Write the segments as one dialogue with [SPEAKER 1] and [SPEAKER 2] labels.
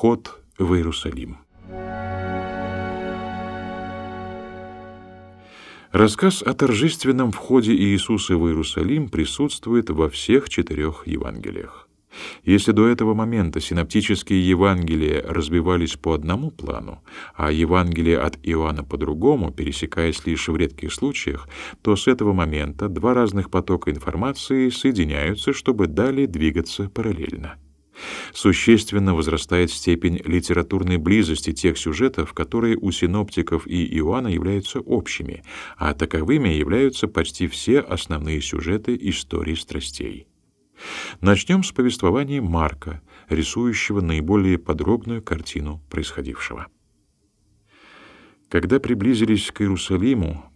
[SPEAKER 1] Вход в Иерусалим. Рассказ о торжественном входе Иисуса в Иерусалим присутствует во всех четырех Евангелиях. Если до этого момента синоптические Евангелия разбивались по одному плану, а Евангелие от Иоанна по другому, пересекаясь лишь в редких случаях, то с этого момента два разных потока информации соединяются, чтобы далее двигаться параллельно. Существенно возрастает степень литературной близости тех сюжетов, которые у синоптиков и Иоанна являются общими, а таковыми являются почти все основные сюжеты истории страстей. Начнем с повествования Марка, рисующего наиболее подробную картину происходившего. Когда приблизились к Иерусалиму,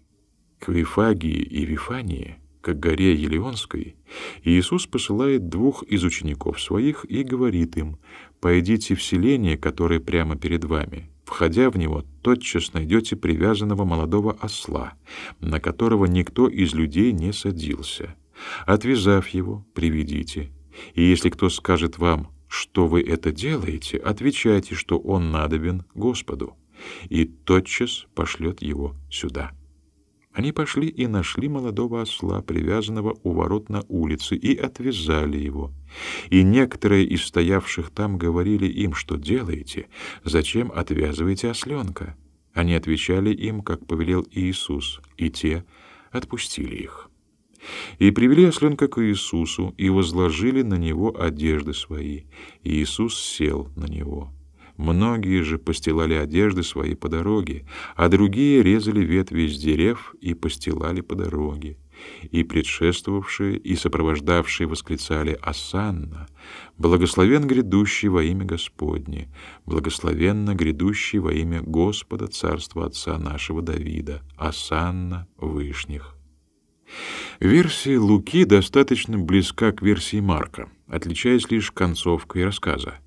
[SPEAKER 1] к Вифагии и Вифании, к горе Елеонской, Иисус посылает двух из учеников своих и говорит им, «Пойдите в селение, которое прямо перед вами. Входя в него, тотчас найдете привязанного молодого осла, на которого никто из людей не садился. Отвязав его, приведите. И если кто скажет вам, что вы это делаете, отвечайте, что он надобен Господу, и тотчас пошлет его сюда». Они пошли и нашли молодого осла, привязанного у ворот на улице, и отвязали его. И некоторые из стоявших там говорили им, что делаете, зачем отвязываете осленка? Они отвечали им, как повелел Иисус, и те отпустили их. И привели осленка к Иисусу, и возложили на него одежды свои. И Иисус сел на него. Многие же постилали одежды свои по дороге, а другие резали ветви из дерев и постилали по дороге. И предшествовавшие и сопровождавшие восклицали «Асанна! Благословен грядущий во имя Господне! Благословенно грядущий во имя Господа Царства Отца нашего Давида! Асанна Вышних!» Версия Луки достаточно близка к версии Марка, отличаясь лишь концовкой рассказа.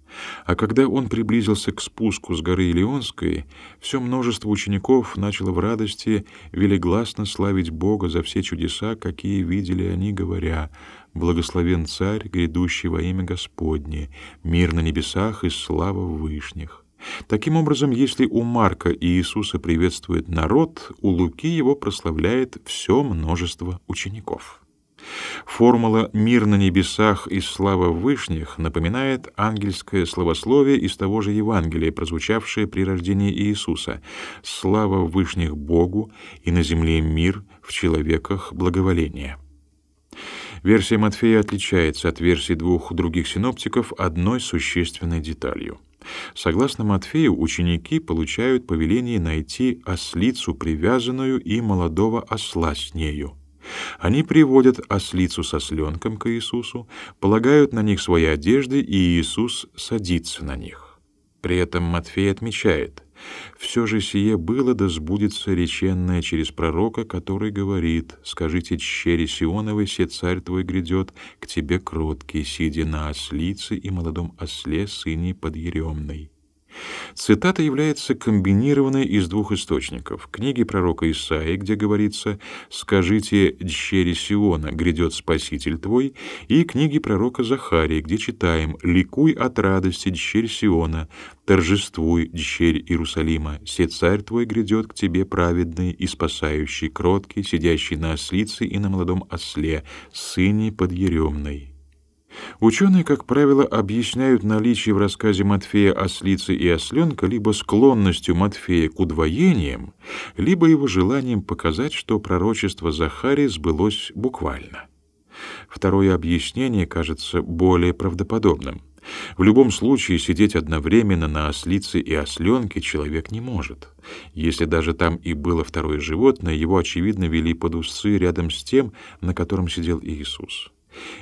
[SPEAKER 1] А когда он приблизился к спуску с горы Илионской, все множество учеников начало в радости велигласно славить Бога за все чудеса, какие видели они, говоря: "Благословен Царь, грядущий во имя Господне, мир на небесах и слава в вышних". Таким образом, если у Марка Иисуса приветствует народ, у Луки его прославляет все множество учеников. Формула «мир на небесах и слава вышних» напоминает ангельское словословие из того же Евангелия, прозвучавшее при рождении Иисуса «Слава вышних Богу и на земле мир, в человеках благоволение». Версия Матфея отличается от версий двух других синоптиков одной существенной деталью. Согласно Матфею, ученики получают повеление найти ослицу, привязанную, и молодого осла с нею. Они приводят ослицу со сленком к Иисусу, полагают на них свои одежды, и Иисус садится на них. При этом Матфей отмечает, «Все же сие было, да сбудется реченное через пророка, который говорит, «Скажите чере Сионовой, се царь твой грядет, к тебе кроткий, сидя на ослице и молодом осле, сыне подъеремной». Цитата является комбинированной из двух источников: книги пророка Исаии, где говорится: "Скажите дщери Сиона, грядет Спаситель твой", и книги пророка Захарии, где читаем: "Ликуй от радости, дщерь Сиона, торжествуй, дщерь Иерусалима, се царь твой грядет к тебе праведный и спасающий, кроткий, сидящий на ослице и на молодом осле, сыне подъеремной". Ученые, как правило, объясняют наличие в рассказе Матфея ослицы и осленка либо склонностью Матфея к удвоениям, либо его желанием показать, что пророчество Захарии сбылось буквально. Второе объяснение кажется более правдоподобным. В любом случае сидеть одновременно на ослице и осленке человек не может. Если даже там и было второе животное, его очевидно вели под усы рядом с тем, на котором сидел Иисус.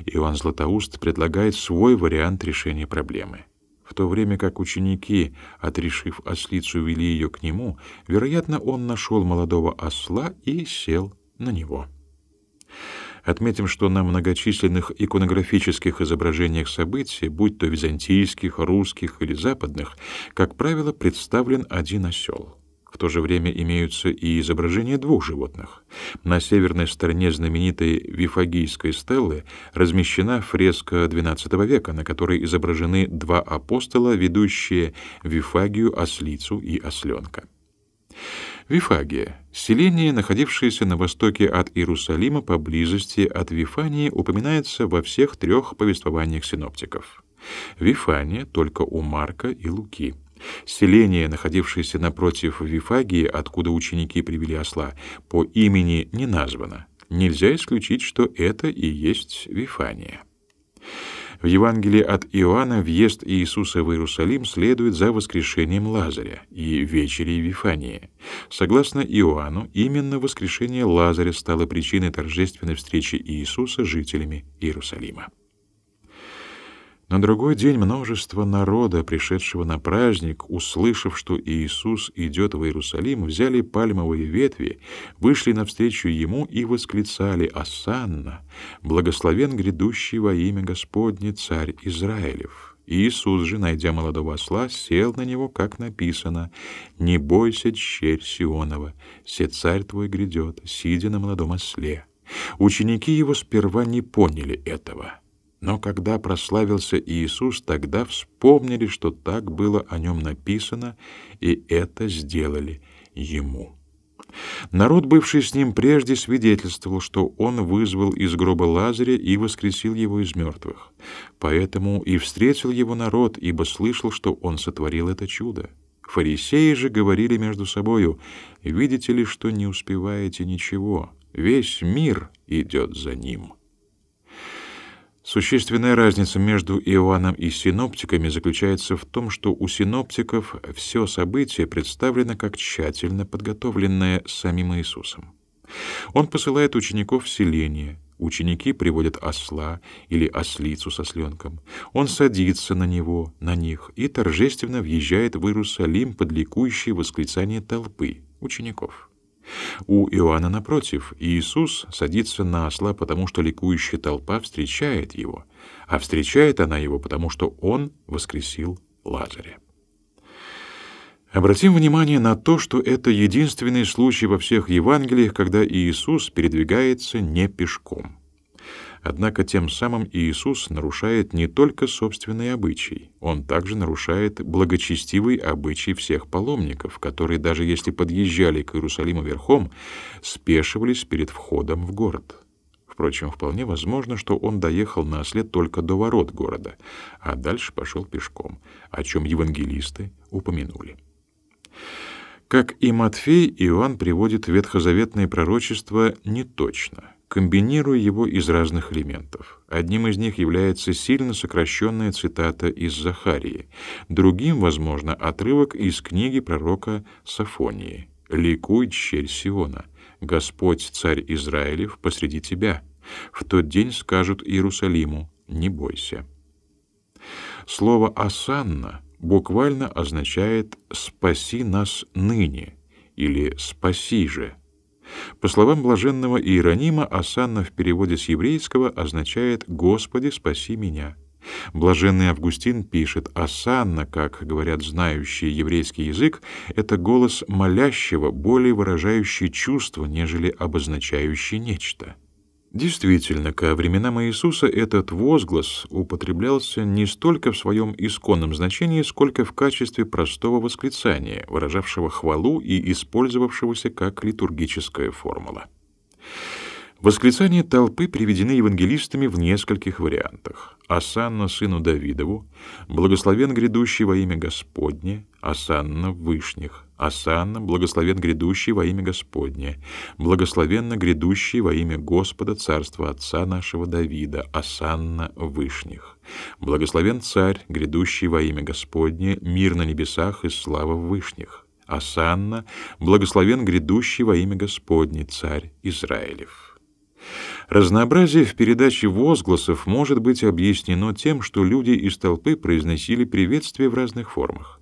[SPEAKER 1] Иоанн Златоуст предлагает свой вариант решения проблемы. В то время как ученики, отрешив ослицу, вели ее к нему, вероятно, он нашел молодого осла и сел на него. Отметим, что на многочисленных иконографических изображениях событий, будь то византийских, русских или западных, как правило, представлен один осел. В то же время имеются и изображения двух животных. На северной стороне знаменитой Вифагийской стелы размещена фреска XII века, на которой изображены два апостола, ведущие Вифагию, ослицу и осленка. Вифагия — селение, находившееся на востоке от Иерусалима поблизости от Вифании, упоминается во всех трех повествованиях синоптиков. Вифания только у Марка и Луки. Селение, находившееся напротив Вифагии, откуда ученики привели осла, по имени не названо. Нельзя исключить, что это и есть Вифания. В Евангелии от Иоанна въезд Иисуса в Иерусалим следует за воскрешением Лазаря и вечерей Вифании. Согласно Иоанну, именно воскрешение Лазаря стало причиной торжественной встречи Иисуса с жителями Иерусалима. На другой день множество народа, пришедшего на праздник, услышав, что Иисус идет в Иерусалим, взяли пальмовые ветви, вышли навстречу ему и восклицали «Асанна! Благословен грядущий во имя Господне царь Израилев!» Иисус же, найдя молодого осла, сел на него, как написано, «Не бойся, черь Сионова, се царь твой грядет, сидя на молодом осле». Ученики его сперва не поняли этого. Но когда прославился Иисус, тогда вспомнили, что так было о нем написано, и это сделали ему. Народ, бывший с ним прежде, свидетельствовал, что он вызвал из гроба Лазаря и воскресил его из мертвых. Поэтому и встретил его народ, ибо слышал, что он сотворил это чудо. Фарисеи же говорили между собою, «Видите ли, что не успеваете ничего? Весь мир идет за ним». Существенная разница между Иоанном и синоптиками заключается в том, что у синоптиков все событие представлено как тщательно подготовленное самим Иисусом. Он посылает учеников в селение, ученики приводят осла или ослицу со сленком. Он садится на него, на них, и торжественно въезжает в Иерусалим под ликующее восклицание толпы учеников. У Иоанна, напротив, Иисус садится на осла, потому что ликующая толпа встречает его, а встречает она его, потому что он воскресил Лазаря. Обратим внимание на то, что это единственный случай во всех Евангелиях, когда Иисус передвигается не пешком. Однако тем самым Иисус нарушает не только собственный обычай, он также нарушает благочестивый обычай всех паломников, которые даже если подъезжали к Иерусалиму верхом, спешивались перед входом в город. Впрочем, вполне возможно, что он доехал на осле только до ворот города, а дальше пошел пешком, о чем евангелисты упомянули. Как и Матфей, Иоанн приводит ветхозаветные пророчества неточно — комбинируя его из разных элементов. Одним из них является сильно сокращенная цитата из Захарии, другим, возможно, отрывок из книги пророка Сафонии «Ликуй, черь Сиона, Господь, царь Израилев, посреди тебя. В тот день скажут Иерусалиму, не бойся». Слово «асанна» буквально означает «спаси нас ныне» или «спаси же», по словам блаженного Иеронима, осанна в переводе с еврейского означает «Господи, спаси меня». Блаженный Августин пишет, «Осанна, как говорят знающие еврейский язык, это голос молящего, более выражающий чувство, нежели обозначающий нечто». Действительно, ко временам Иисуса этот возглас употреблялся не столько в своем исконном значении, сколько в качестве простого восклицания, выражавшего хвалу и использовавшегося как литургическая формула. Восклицания толпы приведены евангелистами в нескольких вариантах. «Асанна сыну Давидову», «Благословен грядущий во имя Господне», «Асанна в вышних», «Асанна, благословен грядущий во имя Господне», «Благословенно грядущий во имя Господа Царства Отца нашего Давида», «Асанна в вышних», «Благословен царь, грядущий во имя Господне, мир на небесах и слава в вышних», «Асанна, благословен грядущий во имя Господне, царь Израилев». Разнообразие в передаче возгласов может быть объяснено тем, что люди из толпы произносили приветствие в разных формах.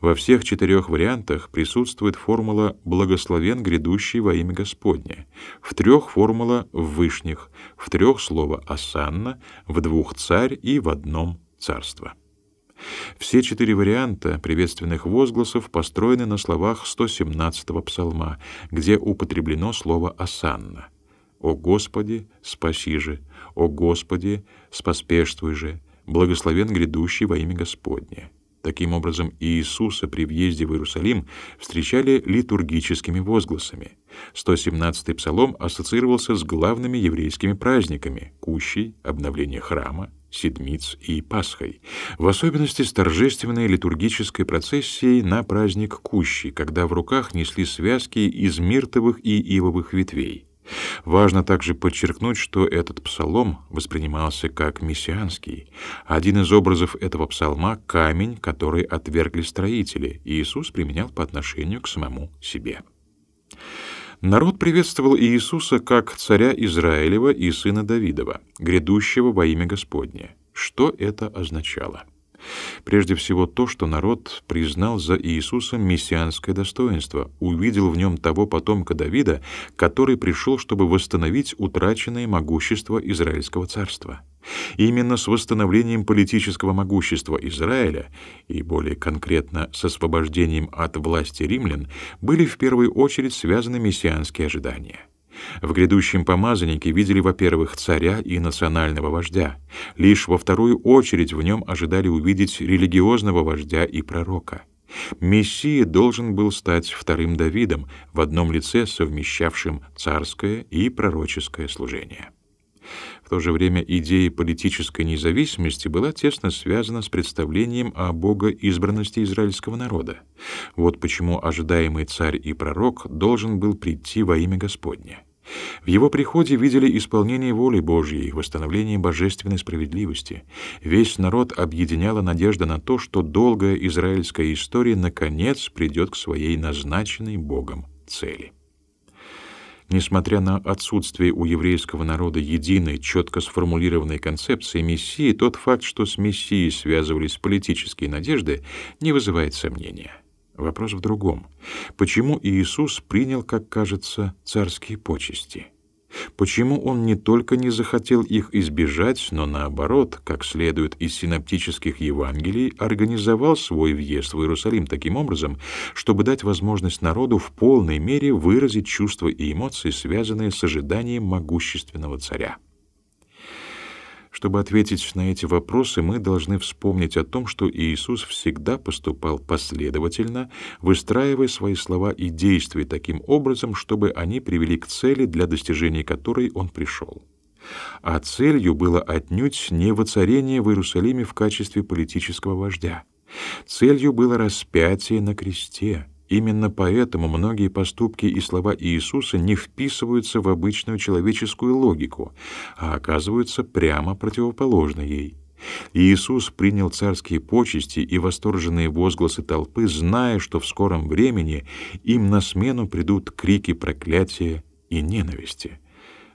[SPEAKER 1] Во всех четырех вариантах присутствует формула «благословен грядущий во имя Господне», в трех формула «в вышних», в трех слово «осанна», в двух «царь» и в одном «царство». Все четыре варианта приветственных возгласов построены на словах 117-го псалма, где употреблено слово «осанна». «О Господи, спаси же! О Господи, споспешствуй же! Благословен грядущий во имя Господне!» Таким образом, Иисуса при въезде в Иерусалим встречали литургическими возгласами. 117-й псалом ассоциировался с главными еврейскими праздниками — Кущей, обновление храма, Седмиц и Пасхой, в особенности с торжественной литургической процессией на праздник Кущи, когда в руках несли связки из миртовых и ивовых ветвей. Важно также подчеркнуть, что этот псалом воспринимался как мессианский. Один из образов этого псалма — камень, который отвергли строители, и Иисус применял по отношению к самому себе. Народ приветствовал Иисуса как царя Израилева и сына Давидова, грядущего во имя Господне. Что это означало? Прежде всего то, что народ признал за Иисусом мессианское достоинство, увидел в нем того потомка Давида, который пришел, чтобы восстановить утраченное могущество Израильского царства. Именно с восстановлением политического могущества Израиля и более конкретно с освобождением от власти римлян были в первую очередь связаны мессианские ожидания. В грядущем помазаннике видели, во-первых, царя и национального вождя. Лишь во вторую очередь в нем ожидали увидеть религиозного вождя и пророка. Мессия должен был стать вторым Давидом, в одном лице совмещавшим царское и пророческое служение. В то же время идея политической независимости была тесно связана с представлением о богоизбранности израильского народа. Вот почему ожидаемый царь и пророк должен был прийти во имя Господне. В его приходе видели исполнение воли Божьей, восстановление божественной справедливости. Весь народ объединяла надежда на то, что долгая израильская история наконец придет к своей назначенной Богом цели. Несмотря на отсутствие у еврейского народа единой, четко сформулированной концепции Мессии, тот факт, что с Мессией связывались политические надежды, не вызывает сомнения. Вопрос в другом. Почему Иисус принял, как кажется, царские почести? Почему он не только не захотел их избежать, но наоборот, как следует из синоптических Евангелий, организовал свой въезд в Иерусалим таким образом, чтобы дать возможность народу в полной мере выразить чувства и эмоции, связанные с ожиданием могущественного царя? Чтобы ответить на эти вопросы, мы должны вспомнить о том, что Иисус всегда поступал последовательно, выстраивая свои слова и действия таким образом, чтобы они привели к цели, для достижения которой он пришел. А целью было отнюдь не воцарение в Иерусалиме в качестве политического вождя. Целью было распятие на кресте — Именно поэтому многие поступки и слова Иисуса не вписываются в обычную человеческую логику, а оказываются прямо противоположны ей. Иисус принял царские почести и восторженные возгласы толпы, зная, что в скором времени им на смену придут крики проклятия и ненависти.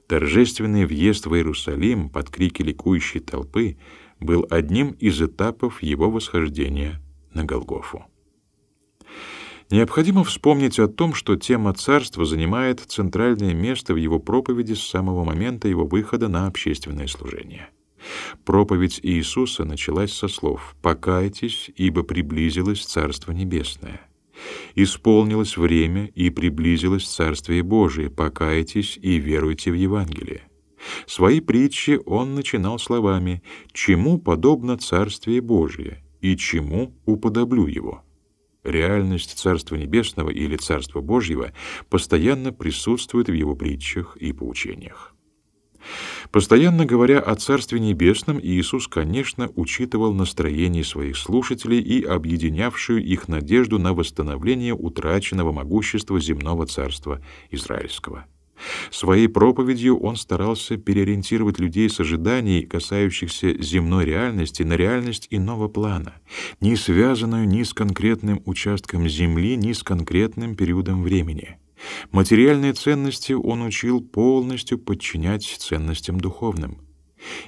[SPEAKER 1] Торжественный въезд в Иерусалим под крики ликующей толпы был одним из этапов его восхождения на Голгофу. Необходимо вспомнить о том, что тема царства занимает центральное место в его проповеди с самого момента его выхода на общественное служение. Проповедь Иисуса началась со слов «Покайтесь, ибо приблизилось Царство Небесное». «Исполнилось время, и приблизилось Царствие Божие, покайтесь и веруйте в Евангелие». Свои притчи он начинал словами «Чему подобно Царствие Божие, и чему уподоблю его?» Реальность Царства Небесного или Царства Божьего постоянно присутствует в его притчах и поучениях. Постоянно говоря о Царстве Небесном, Иисус, конечно, учитывал настроение своих слушателей и объединявшую их надежду на восстановление утраченного могущества земного царства израильского. Своей проповедью он старался переориентировать людей с ожиданий, касающихся земной реальности, на реальность иного плана, не связанную ни с конкретным участком земли, ни с конкретным периодом времени. Материальные ценности он учил полностью подчинять ценностям духовным.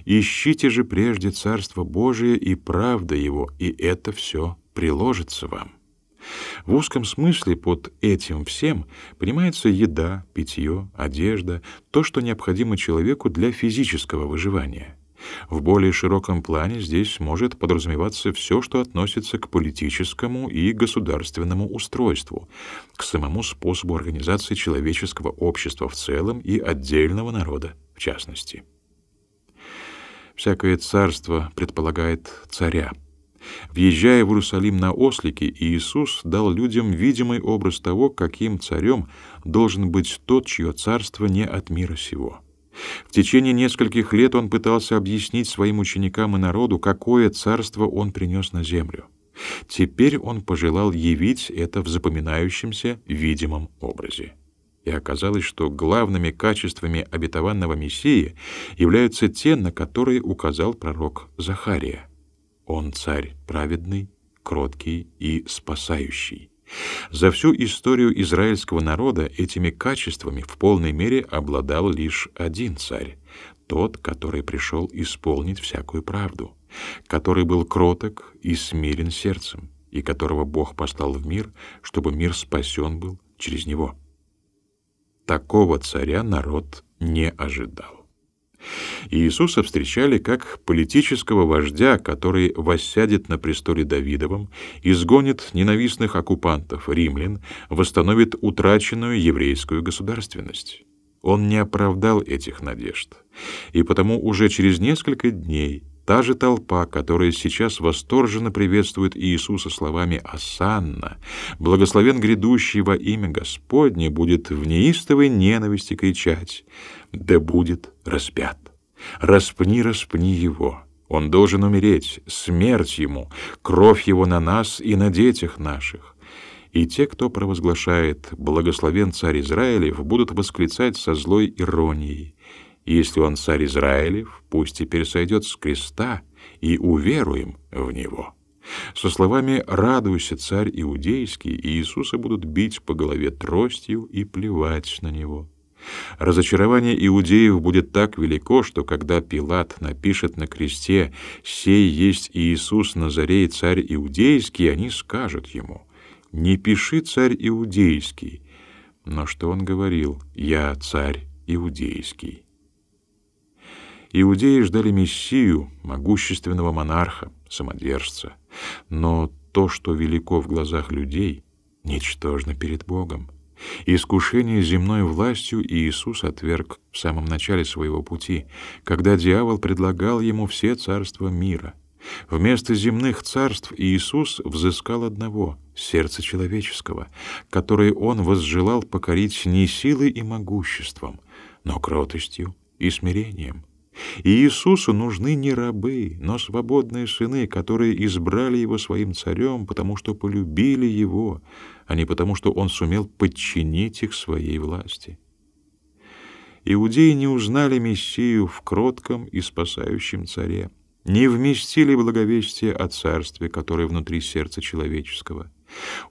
[SPEAKER 1] «Ищите же прежде Царство Божие и правда Его, и это все приложится вам». В узком смысле под этим всем понимается еда, питье, одежда, то, что необходимо человеку для физического выживания. В более широком плане здесь может подразумеваться все, что относится к политическому и государственному устройству, к самому способу организации человеческого общества в целом и отдельного народа в частности. Всякое царство предполагает царя. Въезжая в Иерусалим на ослике, Иисус дал людям видимый образ того, каким царем должен быть тот, чье царство не от мира сего. В течение нескольких лет он пытался объяснить своим ученикам и народу, какое царство он принес на землю. Теперь он пожелал явить это в запоминающемся видимом образе. И оказалось, что главными качествами обетованного Мессии являются те, на которые указал пророк Захария. Он царь праведный, кроткий и спасающий. За всю историю израильского народа этими качествами в полной мере обладал лишь один царь, тот, который пришел исполнить всякую правду, который был кроток и смирен сердцем, и которого Бог послал в мир, чтобы мир спасен был через него. Такого царя народ не ожидал. Иисуса встречали как политического вождя, который воссядет на престоле Давидовом, изгонит ненавистных оккупантов, римлян, восстановит утраченную еврейскую государственность. Он не оправдал этих надежд, и потому уже через несколько дней та же толпа, которая сейчас восторженно приветствует Иисуса словами «Асанна», «Благословен грядущий во имя Господне», будет в неистовой ненависти кричать «Да будет распят! Распни, распни его!» Он должен умереть, смерть ему, кровь его на нас и на детях наших. И те, кто провозглашает «Благословен царь Израилев», будут восклицать со злой иронией если он царь Израилев, пусть теперь сойдет с креста, и уверуем в него». Со словами «радуйся, царь иудейский», Иисуса будут бить по голове тростью и плевать на него. Разочарование иудеев будет так велико, что когда Пилат напишет на кресте «Сей есть Иисус Назарей, царь иудейский», они скажут ему «Не пиши, царь иудейский». Но что он говорил «Я царь иудейский». Иудеи ждали мессию, могущественного монарха, самодержца. Но то, что велико в глазах людей, ничтожно перед Богом. Искушение земной властью Иисус отверг в самом начале своего пути, когда дьявол предлагал ему все царства мира. Вместо земных царств Иисус взыскал одного — сердце человеческого, которое он возжелал покорить не силой и могуществом, но кротостью и смирением — и Иисусу нужны не рабы, но свободные сыны, которые избрали его своим царем, потому что полюбили его, а не потому что он сумел подчинить их своей власти. Иудеи не узнали Мессию в кротком и спасающем царе, не вместили благовестие о царстве, которое внутри сердца человеческого.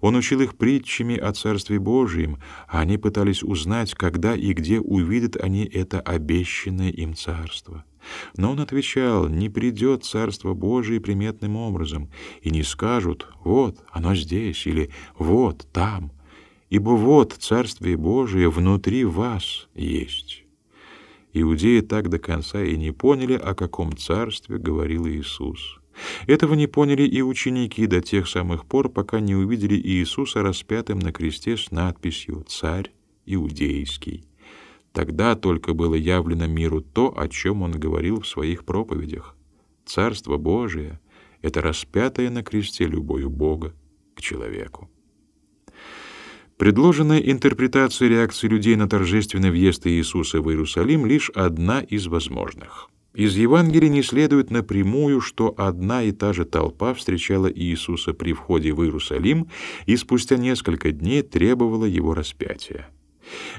[SPEAKER 1] Он учил их притчами о Царстве Божьем, а они пытались узнать, когда и где увидят они это обещанное им царство. Но он отвечал, не придет Царство Божие приметным образом, и не скажут «вот, оно здесь» или «вот, там», ибо вот Царствие Божие внутри вас есть. Иудеи так до конца и не поняли, о каком царстве говорил Иисус. Этого не поняли и ученики до тех самых пор, пока не увидели Иисуса распятым на кресте с надписью «Царь Иудейский». Тогда только было явлено миру то, о чем он говорил в своих проповедях. Царство Божие — это распятое на кресте любовью Бога к человеку. Предложенная интерпретация реакции людей на торжественный въезд Иисуса в Иерусалим лишь одна из возможных — из Евангелия не следует напрямую, что одна и та же толпа встречала Иисуса при входе в Иерусалим и спустя несколько дней требовала его распятия.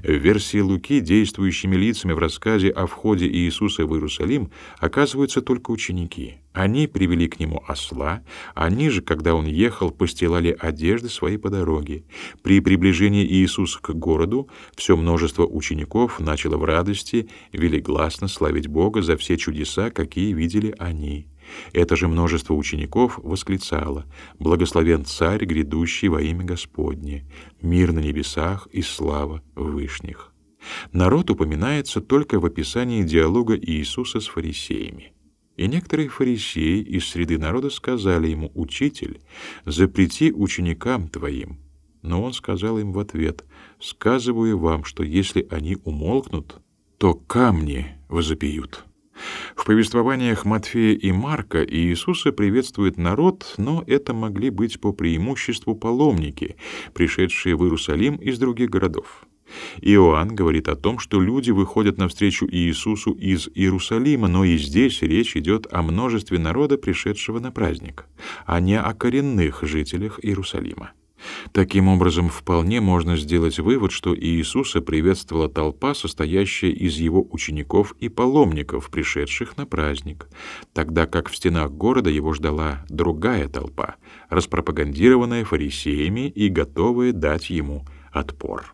[SPEAKER 1] В версии Луки действующими лицами в рассказе о входе Иисуса в Иерусалим оказываются только ученики. Они привели к нему осла, они же, когда он ехал, постилали одежды свои по дороге. При приближении Иисуса к городу все множество учеников начало в радости велигласно славить Бога за все чудеса, какие видели они. Это же множество учеников восклицало «Благословен Царь, грядущий во имя Господне, мир на небесах и слава вышних». Народ упоминается только в описании диалога Иисуса с фарисеями. И некоторые фарисеи из среды народа сказали ему, «Учитель, запрети ученикам твоим». Но он сказал им в ответ, «Сказываю вам, что если они умолкнут, то камни возопьют». В повествованиях Матфея и Марка Иисуса приветствует народ, но это могли быть по преимуществу паломники, пришедшие в Иерусалим из других городов. Иоанн говорит о том, что люди выходят навстречу Иисусу из Иерусалима, но и здесь речь идет о множестве народа, пришедшего на праздник, а не о коренных жителях Иерусалима. Таким образом, вполне можно сделать вывод, что Иисуса приветствовала толпа, состоящая из его учеников и паломников, пришедших на праздник, тогда как в стенах города его ждала другая толпа, распропагандированная фарисеями и готовая дать ему отпор.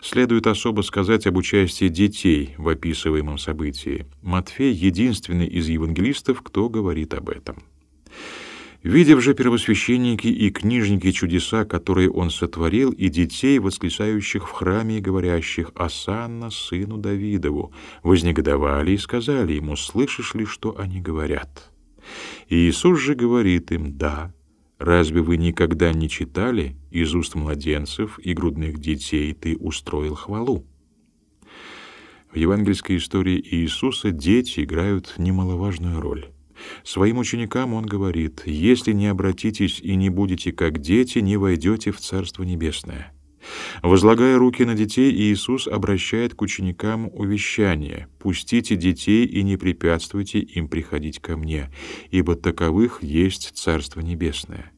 [SPEAKER 1] Следует особо сказать об участии детей в описываемом событии. Матфей единственный из евангелистов, кто говорит об этом. Видев же первосвященники и книжники чудеса, которые он сотворил, и детей, восклицающих в храме и говорящих «Асанна, сыну Давидову», вознегодовали и сказали ему «Слышишь ли, что они говорят?» И Иисус же говорит им «Да, разве вы никогда не читали из уст младенцев и грудных детей ты устроил хвалу?» В евангельской истории Иисуса дети играют немаловажную роль. Своим ученикам он говорит, «Если не обратитесь и не будете как дети, не войдете в Царство Небесное». Возлагая руки на детей, Иисус обращает к ученикам увещание «Пустите детей и не препятствуйте им приходить ко мне, ибо таковых есть Царство Небесное».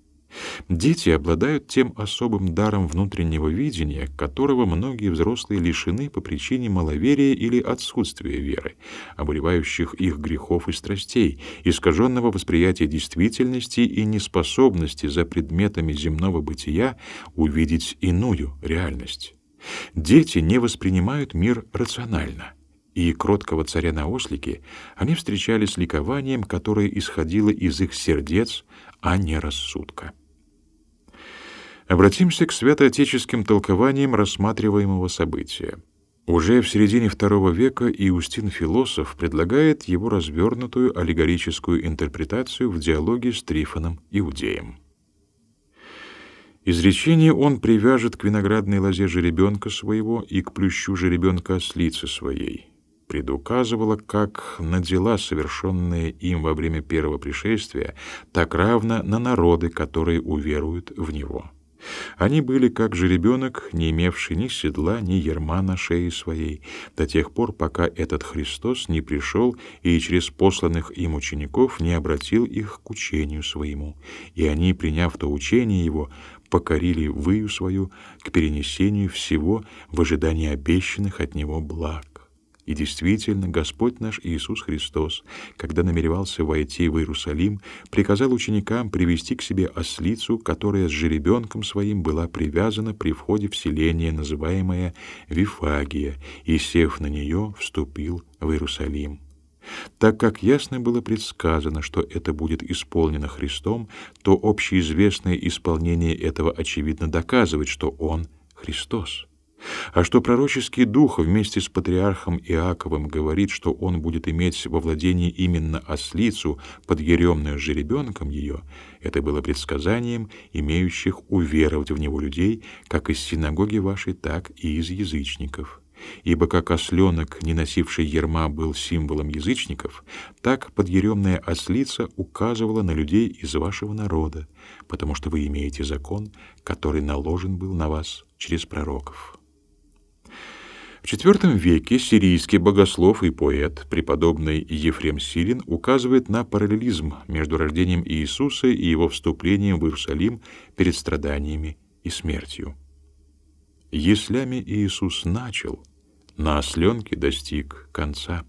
[SPEAKER 1] Дети обладают тем особым даром внутреннего видения, которого многие взрослые лишены по причине маловерия или отсутствия веры, обуревающих их грехов и страстей, искаженного восприятия действительности и неспособности за предметами земного бытия увидеть иную реальность. Дети не воспринимают мир рационально — и кроткого царя на ослике они встречали с ликованием, которое исходило из их сердец, а не рассудка. Обратимся к святоотеческим толкованиям рассматриваемого события. Уже в середине II века Иустин Философ предлагает его развернутую аллегорическую интерпретацию в диалоге с Трифоном Иудеем. Изречение он привяжет к виноградной лозе жеребенка своего и к плющу жеребенка ослицы своей. Предуказывало, как на дела, совершенные им во время первого пришествия, так равно на народы, которые уверуют в него. Они были как жеребенок, не имевший ни седла, ни ерма на шее своей, до тех пор, пока этот Христос не пришел и через посланных им учеников не обратил их к учению своему. И они, приняв то учение его, покорили выю свою к перенесению всего в ожидании обещанных от него благ. И действительно, Господь наш Иисус Христос, когда намеревался войти в Иерусалим, приказал ученикам привести к себе ослицу, которая с жеребенком своим была привязана при входе в селение, называемое Вифагия, и, сев на нее, вступил в Иерусалим. Так как ясно было предсказано, что это будет исполнено Христом, то общеизвестное исполнение этого очевидно доказывает, что Он — Христос. А что пророческий дух вместе с патриархом Иаковым говорит, что он будет иметь во владении именно ослицу, подъеремную жеребенком ее, это было предсказанием имеющих уверовать в него людей, как из синагоги вашей, так и из язычников. Ибо как осленок, не носивший ерма, был символом язычников, так подъеремная ослица указывала на людей из вашего народа, потому что вы имеете закон, который наложен был на вас через пророков. В IV веке сирийский богослов и поэт, преподобный Ефрем Сирин, указывает на параллелизм между рождением Иисуса и его вступлением в Иерусалим перед страданиями и смертью. Яслями Иисус начал, на осленке достиг конца.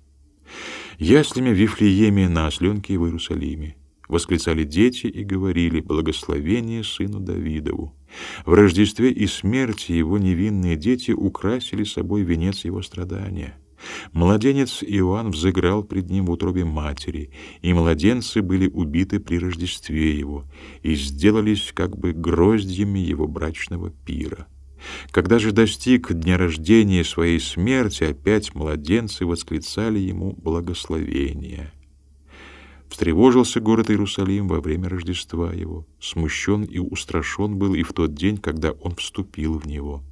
[SPEAKER 1] Яслями в Вифлееме, на осленке в Иерусалиме. Восклицали дети и говорили «Благословение сыну Давидову». В Рождестве и смерти его невинные дети украсили собой венец его страдания. Младенец Иоанн взыграл пред ним в утробе матери, и младенцы были убиты при Рождестве его и сделались как бы гроздьями его брачного пира. Когда же достиг дня рождения своей смерти, опять младенцы восклицали ему благословение. Встревожился город Иерусалим во время Рождества его, смущен и устрашен был и в тот день, когда он вступил в него.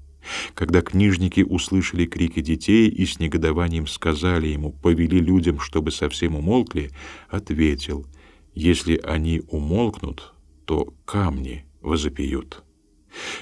[SPEAKER 1] Когда книжники услышали крики детей и с негодованием сказали ему, повели людям, чтобы совсем умолкли, ответил, «Если они умолкнут, то камни возопьют».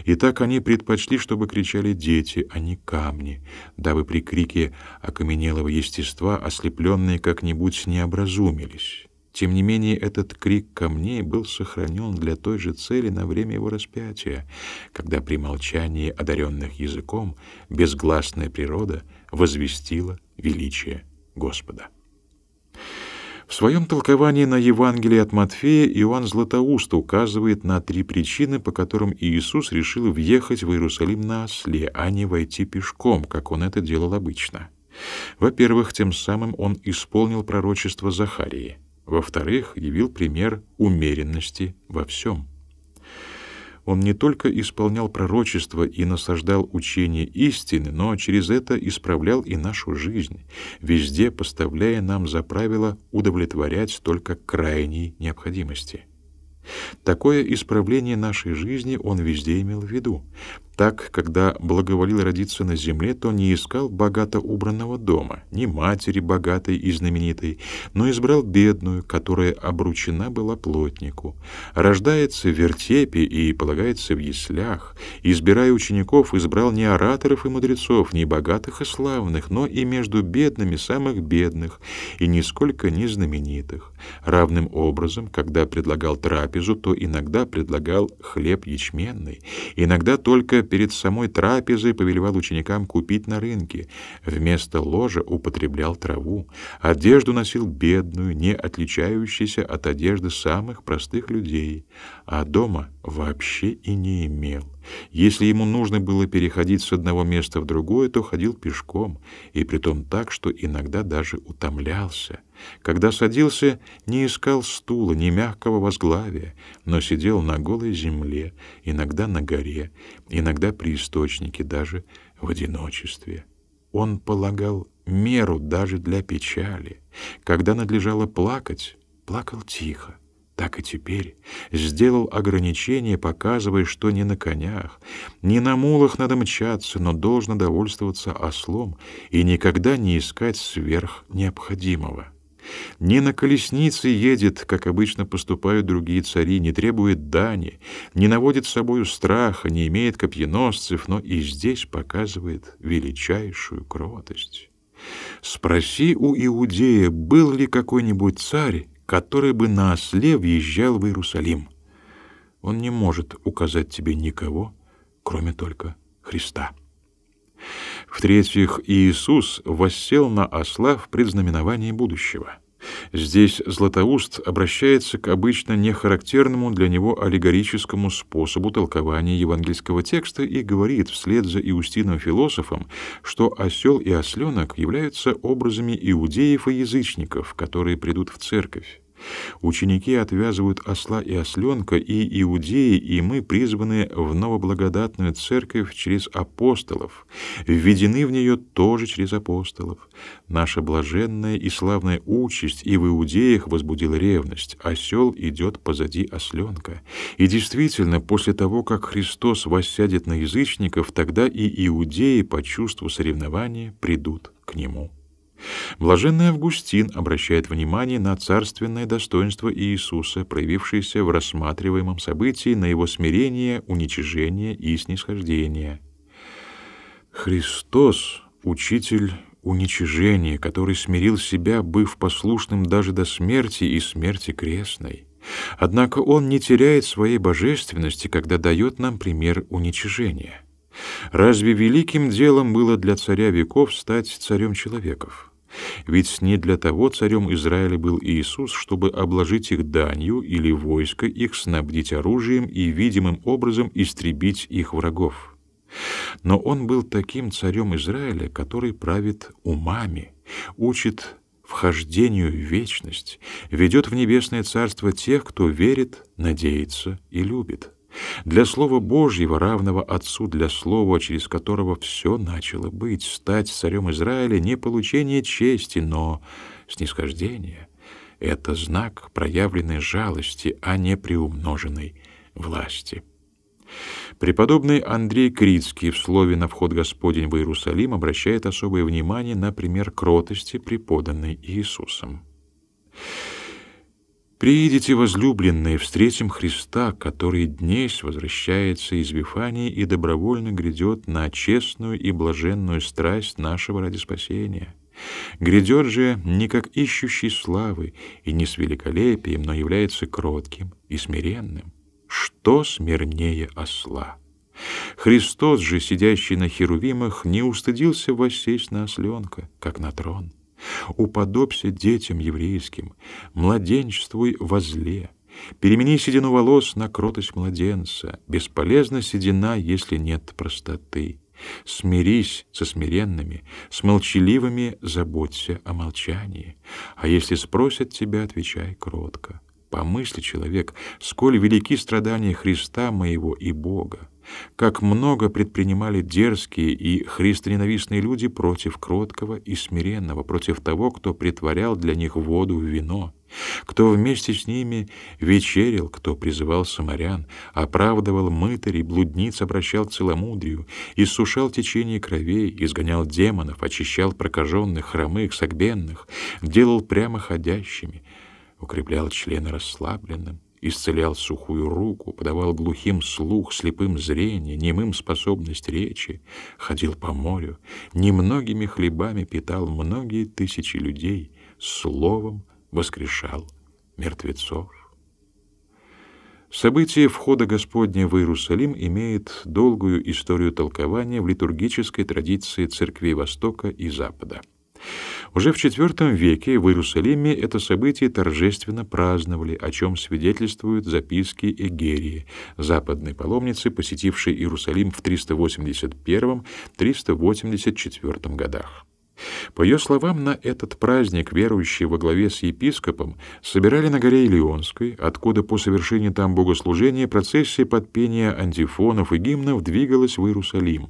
[SPEAKER 1] И так они предпочли, чтобы кричали дети, а не камни, дабы при крике окаменелого естества ослепленные как-нибудь не образумились. Тем не менее, этот крик камней был сохранен для той же цели на время его распятия, когда при молчании одаренных языком безгласная природа возвестила величие Господа. В своем толковании на Евангелие от Матфея Иоанн Златоуст указывает на три причины, по которым Иисус решил въехать в Иерусалим на осле, а не войти пешком, как он это делал обычно. Во-первых, тем самым он исполнил пророчество Захарии. Во-вторых, явил пример умеренности во всем. Он не только исполнял пророчество и насаждал учение истины, но через это исправлял и нашу жизнь, везде поставляя нам за правило удовлетворять только крайней необходимости. Такое исправление нашей жизни он везде имел в виду. Так, когда благоволил родиться на земле, то не искал богато убранного дома, ни матери богатой и знаменитой, но избрал бедную, которая обручена была плотнику. Рождается в вертепе и полагается в яслях. Избирая учеников, избрал не ораторов и мудрецов, не богатых и славных, но и между бедными самых бедных, и нисколько не знаменитых. Равным образом, когда предлагал трапезу, то иногда предлагал хлеб ячменный, иногда только перед самой трапезой повелевал ученикам купить на рынке, вместо ложа употреблял траву, одежду носил бедную, не отличающуюся от одежды самых простых людей, а дома вообще и не имел. Если ему нужно было переходить с одного места в другое, то ходил пешком, и притом так, что иногда даже утомлялся. Когда садился, не искал стула, ни мягкого возглавия, но сидел на голой земле, иногда на горе, иногда при источнике, даже в одиночестве. Он полагал меру даже для печали. Когда надлежало плакать, плакал тихо так и теперь сделал ограничение, показывая, что не на конях, не на мулах надо мчаться, но должно довольствоваться ослом и никогда не искать сверх необходимого. Не на колеснице едет, как обычно поступают другие цари, не требует дани, не наводит с собою страха, не имеет копьеносцев, но и здесь показывает величайшую кротость. Спроси у иудея, был ли какой-нибудь царь, который бы на осле въезжал в Иерусалим. Он не может указать тебе никого, кроме только Христа. В-третьих, Иисус воссел на осла в предзнаменовании будущего — Здесь Златоуст обращается к обычно нехарактерному для него аллегорическому способу толкования евангельского текста и говорит вслед за Иустином философом, что осел и осленок являются образами иудеев и язычников, которые придут в церковь. Ученики отвязывают осла и осленка, и иудеи, и мы призваны в новоблагодатную церковь через апостолов, введены в нее тоже через апостолов. Наша блаженная и славная участь и в иудеях возбудила ревность. Осел идет позади осленка. И действительно, после того, как Христос воссядет на язычников, тогда и иудеи по чувству соревнования придут к Нему. Блаженный Августин обращает внимание на царственное достоинство Иисуса, проявившееся в рассматриваемом событии на его смирение, уничижение и снисхождение. Христос — учитель уничижения, который смирил себя, быв послушным даже до смерти и смерти крестной. Однако он не теряет своей божественности, когда дает нам пример уничижения. Разве великим делом было для царя веков стать царем человеков? Ведь не для того царем Израиля был Иисус, чтобы обложить их данью или войско их снабдить оружием и видимым образом истребить их врагов. Но он был таким царем Израиля, который правит умами, учит вхождению в вечность, ведет в небесное царство тех, кто верит, надеется и любит для Слова Божьего, равного Отцу для Слова, через которого все начало быть, стать царем Израиля не получение чести, но снисхождение, Это знак проявленной жалости, а не приумноженной власти. Преподобный Андрей Критский в слове «На вход Господень в Иерусалим» обращает особое внимание на пример кротости, преподанной Иисусом. «Приидите, возлюбленные, встретим Христа, который днесь возвращается из Вифании и добровольно грядет на честную и блаженную страсть нашего ради спасения». Грядет же не как ищущий славы и не с великолепием, но является кротким и смиренным что смирнее осла. Христос же, сидящий на херувимах, не устыдился воссесть на осленка, как на трон. Уподобься детям еврейским, младенчествуй во зле, перемени седину волос на кротость младенца, бесполезна седина, если нет простоты. Смирись со смиренными, с молчаливыми заботься о молчании, а если спросят тебя, отвечай кротко. Помысли, человек, сколь велики страдания Христа моего и Бога, как много предпринимали дерзкие и христоненавистные люди против кроткого и смиренного, против того, кто притворял для них воду в вино, кто вместе с ними вечерил, кто призывал самарян, оправдывал мытарей, блудниц обращал к целомудрию, иссушал течение кровей, изгонял демонов, очищал прокаженных, хромых, согбенных, делал прямоходящими, укреплял члены расслабленным, исцелял сухую руку, подавал глухим слух, слепым зрение, немым способность речи, ходил по морю, немногими хлебами питал многие тысячи людей, словом воскрешал мертвецов. Событие входа Господня в Иерусалим имеет долгую историю толкования в литургической традиции церквей Востока и Запада. Уже в IV веке в Иерусалиме это событие торжественно праздновали, о чем свидетельствуют записки Эгерии, западной паломницы, посетившей Иерусалим в 381-384 годах. По ее словам, на этот праздник верующие во главе с епископом собирали на горе Илионской, откуда по совершении там богослужения процессия под пение антифонов и гимнов двигалась в Иерусалим.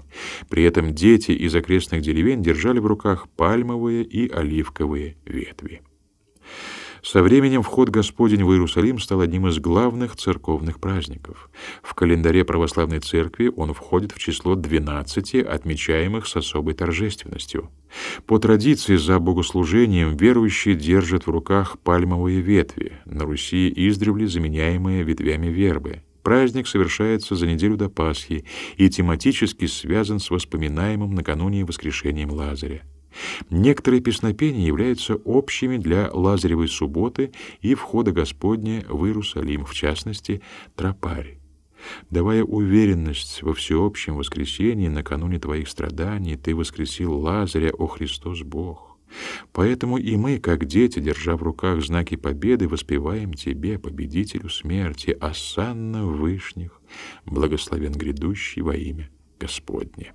[SPEAKER 1] При этом дети из окрестных деревень держали в руках пальмовые и оливковые ветви. Со временем вход Господень в Иерусалим стал одним из главных церковных праздников. В календаре православной церкви он входит в число 12 отмечаемых с особой торжественностью. По традиции за богослужением верующие держат в руках пальмовые ветви, на Руси издревле заменяемые ветвями вербы. Праздник совершается за неделю до Пасхи и тематически связан с воспоминаемым накануне воскрешением Лазаря. Некоторые песнопения являются общими для Лазаревой субботы и входа Господня в Иерусалим, в частности, тропарь. Давая уверенность во всеобщем воскресении накануне твоих страданий, ты воскресил Лазаря, о Христос Бог. Поэтому и мы, как дети, держа в руках знаки победы, воспеваем Тебе, победителю смерти, осанна вышних, благословен грядущий во имя Господне.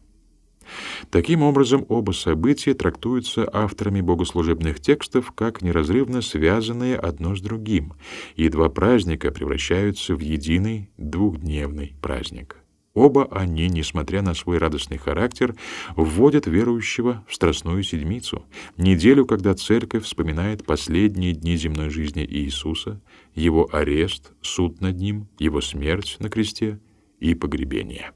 [SPEAKER 1] Таким образом, оба события трактуются авторами богослужебных текстов как неразрывно связанные одно с другим, и два праздника превращаются в единый двухдневный праздник. Оба они, несмотря на свой радостный характер, вводят верующего в Страстную Седмицу, неделю, когда Церковь вспоминает последние дни земной жизни Иисуса, Его арест, суд над Ним, Его смерть на кресте и погребение.